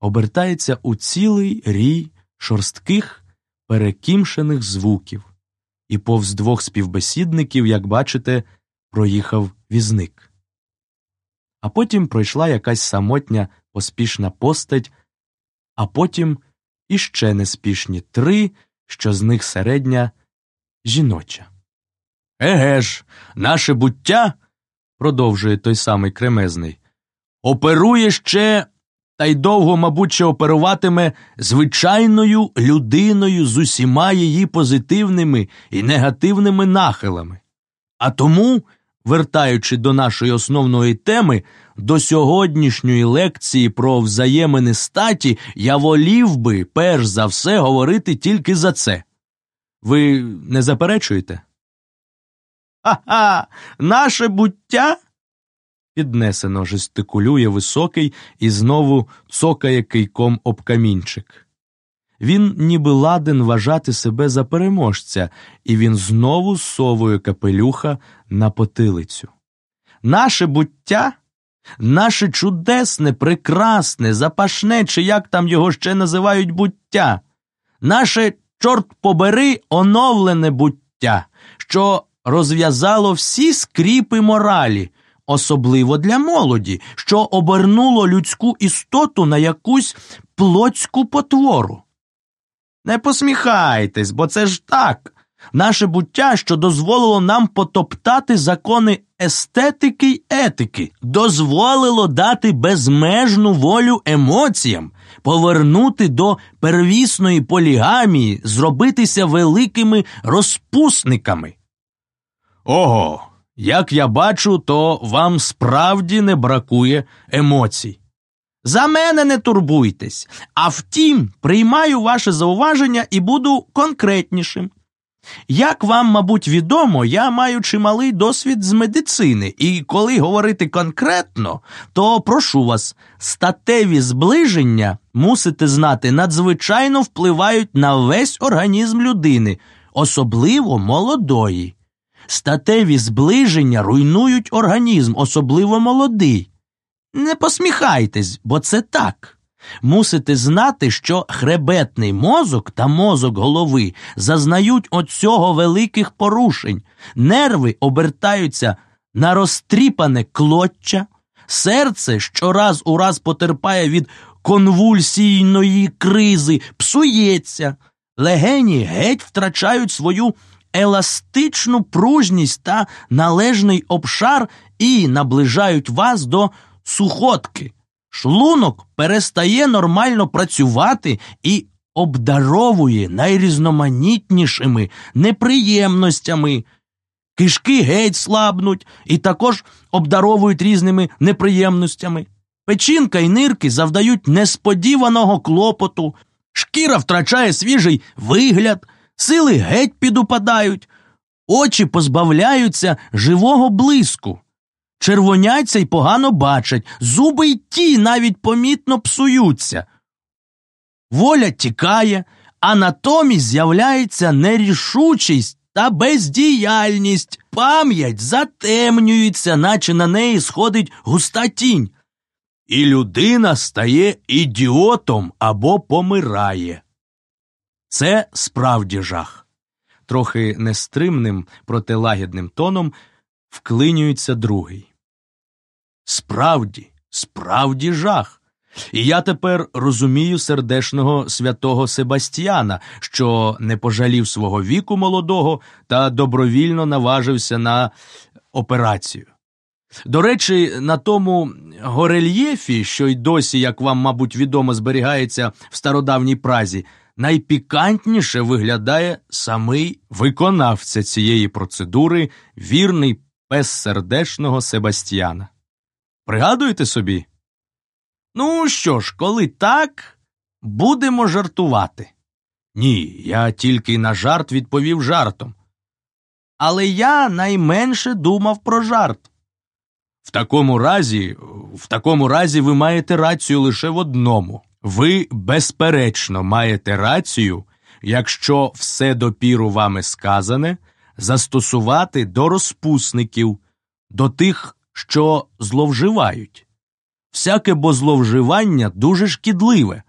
обертається у цілий рій шорстких перекімшених звуків, і повз двох співбесідників, як бачите, проїхав візник. А потім пройшла якась самотня поспішна постать, а потім іще неспішні три, що з них середня жіноча. Еге ж, наше буття, продовжує той самий кремезний, оперує ще та й довго, мабуть, ще оперуватиме звичайною людиною з усіма її позитивними і негативними нахилами. А тому, вертаючи до нашої основної теми, до сьогоднішньої лекції про взаємини статі, я волів би, перш за все, говорити тільки за це. Ви не заперечуєте? Ха-ха! Наше буття піднесено жестикулює високий і знову цокає кийком об камінчик. Він ніби ладен вважати себе за переможця, і він знову совує капелюха на потилицю. Наше буття, наше чудесне, прекрасне, запашне, чи як там його ще називають буття, наше, чорт побери, оновлене буття, що розв'язало всі скріпи моралі, особливо для молоді, що обернуло людську істоту на якусь плотську потвору. Не посміхайтесь, бо це ж так. Наше буття, що дозволило нам потоптати закони естетики й етики, дозволило дати безмежну волю емоціям, повернути до первісної полігамії, зробитися великими розпусниками. Ого, як я бачу, то вам справді не бракує емоцій. За мене не турбуйтесь, а втім, приймаю ваше зауваження і буду конкретнішим. Як вам, мабуть, відомо, я маю чималий досвід з медицини, і коли говорити конкретно, то прошу вас, статеві зближення, мусите знати, надзвичайно впливають на весь організм людини, особливо молодої. Статеві зближення руйнують організм, особливо молодий. Не посміхайтесь, бо це так. Мусите знати, що хребетний мозок та мозок голови зазнають от цього великих порушень, нерви обертаються на розтріпане клоччя, серце щораз у раз потерпає від конвульсійної кризи, псується, легені геть втрачають свою еластичну пружність та належний обшар і наближають вас до сухотки. Шлунок перестає нормально працювати і обдаровує найрізноманітнішими неприємностями. Кишки геть слабнуть і також обдаровують різними неприємностями. Печінка і нирки завдають несподіваного клопоту, шкіра втрачає свіжий вигляд, сили геть підупадають, очі позбавляються живого блиску червоняться й погано бачать, зуби й ті навіть помітно псуються. Воля тікає, а натомість з'являється нерішучість та бездіяльність, пам'ять затемнюється, наче на неї сходить густа тінь. І людина стає ідіотом або помирає. Це справді жах. Трохи нестримним, проте лагідним тоном вклинюється другий. Справді, справді жах. І я тепер розумію сердешного святого Себастьяна, що не пожалів свого віку молодого та добровільно наважився на операцію. До речі, на тому горельєфі, що й досі, як вам, мабуть, відомо, зберігається в стародавній празі, найпікантніше виглядає самий виконавця цієї процедури, вірний пес сердешного Себастьяна. Пригадуєте собі? Ну що ж, коли так, будемо жартувати. Ні, я тільки на жарт відповів жартом. Але я найменше думав про жарт. В такому разі, в такому разі ви маєте рацію лише в одному. Ви, безперечно, маєте рацію, якщо все допіру вами сказане, застосувати до розпусників, до тих що зловживають. Всяке бо зловживання дуже шкідливе,